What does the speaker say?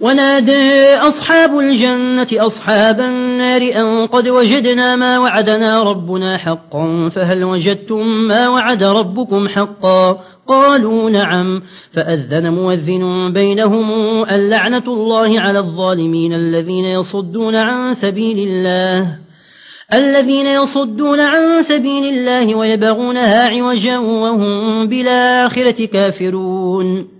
ونادى أصحاب الجنة أصحاب النار أن قد وجدنا ما وعدنا ربنا حقا فهل وجدتم ما وعد ربكم حقا؟ قالوا نعم. فأذن موذن بينهم اللعنة الله على الظالمين الذين يصدون عن سبيل الله الذين يصدون عن سبيل الله ويبغونها عوجا وهم بالآخرة كافرون.